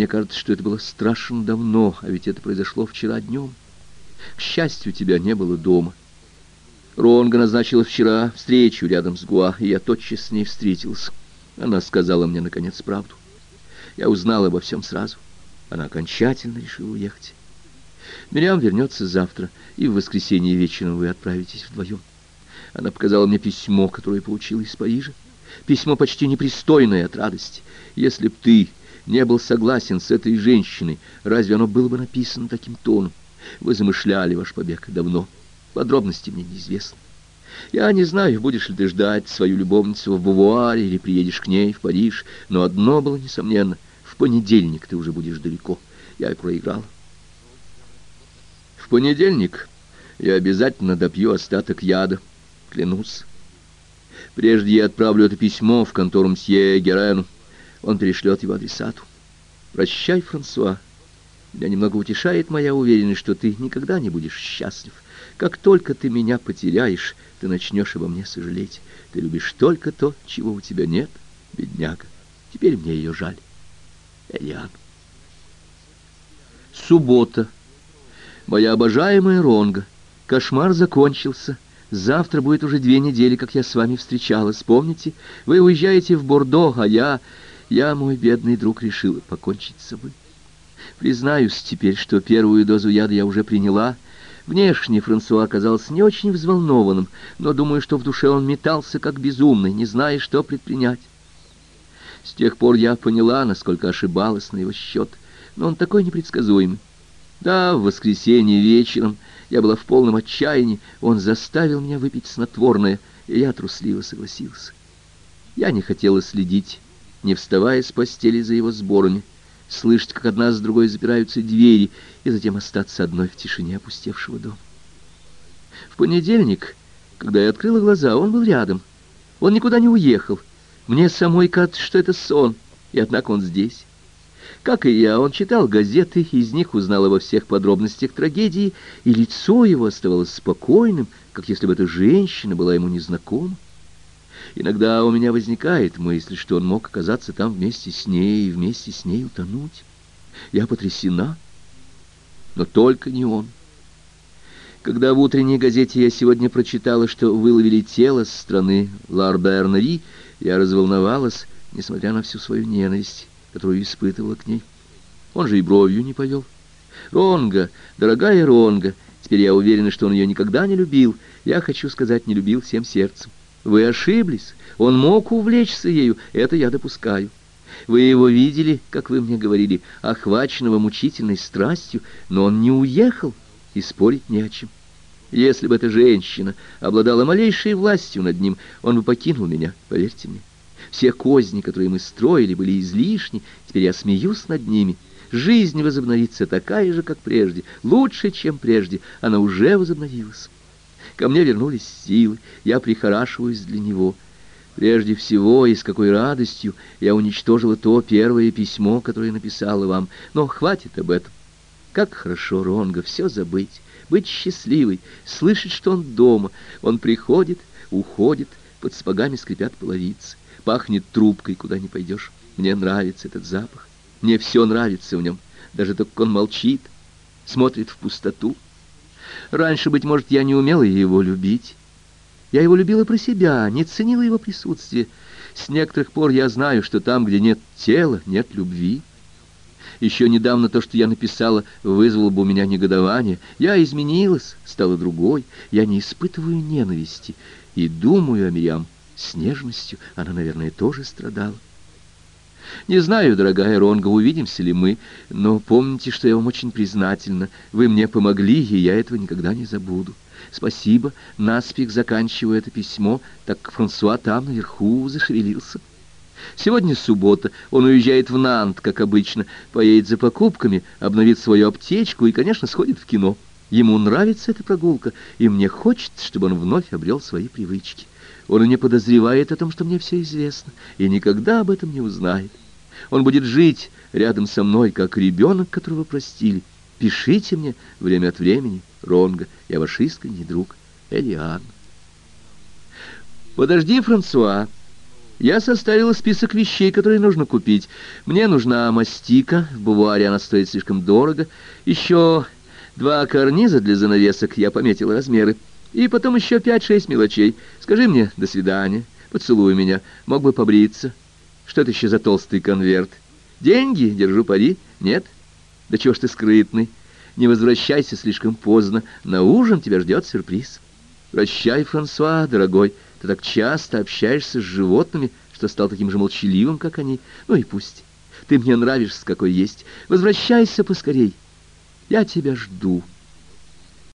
Мне кажется, что это было страшно давно, а ведь это произошло вчера днем. К счастью, тебя не было дома. Ронга назначила вчера встречу рядом с Гуа, и я тотчас с ней встретился. Она сказала мне, наконец, правду. Я узнал обо всем сразу. Она окончательно решила уехать. Мириам вернется завтра, и в воскресенье вечером вы отправитесь вдвоем. Она показала мне письмо, которое получила из Парижа. Письмо почти непристойное от радости. Если б ты не был согласен с этой женщиной, разве оно было бы написано таким тоном? Вы замышляли ваш побег давно. Подробности мне неизвестны. Я не знаю, будешь ли ты ждать свою любовницу в Бувуаре или приедешь к ней в Париж, но одно было несомненно. В понедельник ты уже будешь далеко. Я проиграл. В понедельник я обязательно допью остаток яда, клянусь. Прежде я отправлю это письмо в контору мсье Герену. Он перешлет его адресату. Прощай, Франсуа. Меня немного утешает моя уверенность, что ты никогда не будешь счастлив. Как только ты меня потеряешь, ты начнешь обо мне сожалеть. Ты любишь только то, чего у тебя нет, бедняга. Теперь мне ее жаль. Элиан. Суббота. Моя обожаемая Ронга. Кошмар закончился. Завтра будет уже две недели, как я с вами встречалась. Помните? Вы уезжаете в Бордо, а я... Я, мой бедный друг, решила покончить с собой. Признаюсь теперь, что первую дозу яда я уже приняла. Внешне Франсуа оказался не очень взволнованным, но думаю, что в душе он метался как безумный, не зная, что предпринять. С тех пор я поняла, насколько ошибалась на его счет, но он такой непредсказуемый. Да, в воскресенье вечером я была в полном отчаянии, он заставил меня выпить снотворное, и я трусливо согласился. Я не хотела следить не вставая с постели за его сборами, слышать, как одна с другой запираются двери, и затем остаться одной в тишине опустевшего дома. В понедельник, когда я открыла глаза, он был рядом. Он никуда не уехал. Мне самой кажется, что это сон, и однако он здесь. Как и я, он читал газеты, из них узнал обо всех подробностях трагедии, и лицо его оставалось спокойным, как если бы эта женщина была ему незнакома. Иногда у меня возникает мысль, что он мог оказаться там вместе с ней и вместе с ней утонуть. Я потрясена, но только не он. Когда в утренней газете я сегодня прочитала, что выловили тело с страны Ларбернери, я разволновалась, несмотря на всю свою ненависть, которую испытывала к ней. Он же и бровью не повел. Ронга, дорогая Ронга, теперь я уверена, что он ее никогда не любил. Я хочу сказать, не любил всем сердцем. Вы ошиблись. Он мог увлечься ею, это я допускаю. Вы его видели, как вы мне говорили, охваченного мучительной страстью, но он не уехал, и спорить не о чем. Если бы эта женщина обладала малейшей властью над ним, он бы покинул меня, поверьте мне. Все козни, которые мы строили, были излишни, теперь я смеюсь над ними. Жизнь возобновится такая же, как прежде, лучше, чем прежде, она уже возобновилась. Ко мне вернулись силы, я прихорашиваюсь для него. Прежде всего, и с какой радостью я уничтожила то первое письмо, которое написала вам. Но хватит об этом. Как хорошо, Ронга, все забыть, быть счастливой, слышать, что он дома. Он приходит, уходит, под спагами скрипят половицы. Пахнет трубкой, куда не пойдешь. Мне нравится этот запах. Мне все нравится в нем. Даже то, как он молчит, смотрит в пустоту. Раньше, быть может, я не умела его любить. Я его любила про себя, не ценила его присутствие. С некоторых пор я знаю, что там, где нет тела, нет любви. Еще недавно то, что я написала, вызвало бы у меня негодование. Я изменилась, стала другой. Я не испытываю ненависти и думаю о Мириам с нежностью. Она, наверное, тоже страдала. Не знаю, дорогая Ронга, увидимся ли мы, но помните, что я вам очень признательна. Вы мне помогли, и я этого никогда не забуду. Спасибо. Наспех заканчиваю это письмо, так Франсуа там наверху зашевелился. Сегодня суббота, он уезжает в Нант, как обычно, поедет за покупками, обновит свою аптечку и, конечно, сходит в кино. Ему нравится эта прогулка, и мне хочется, чтобы он вновь обрел свои привычки. Он не подозревает о том, что мне все известно, и никогда об этом не узнает. Он будет жить рядом со мной, как ребенок, которого простили. Пишите мне время от времени, Ронга, я ваш искренний друг, Элиан. Подожди, Франсуа. Я составила список вещей, которые нужно купить. Мне нужна мастика, в бувуаре она стоит слишком дорого. Еще два карниза для занавесок, я пометила размеры. И потом еще пять-шесть мелочей. Скажи мне «до свидания», поцелуй меня, мог бы побриться. Что это еще за толстый конверт? Деньги, держу пари, нет? Да чего ж ты скрытный? Не возвращайся слишком поздно, на ужин тебя ждет сюрприз. Прощай, Франсуа, дорогой, ты так часто общаешься с животными, что стал таким же молчаливым, как они. Ну и пусть. Ты мне нравишься, какой есть. Возвращайся поскорей. Я тебя жду».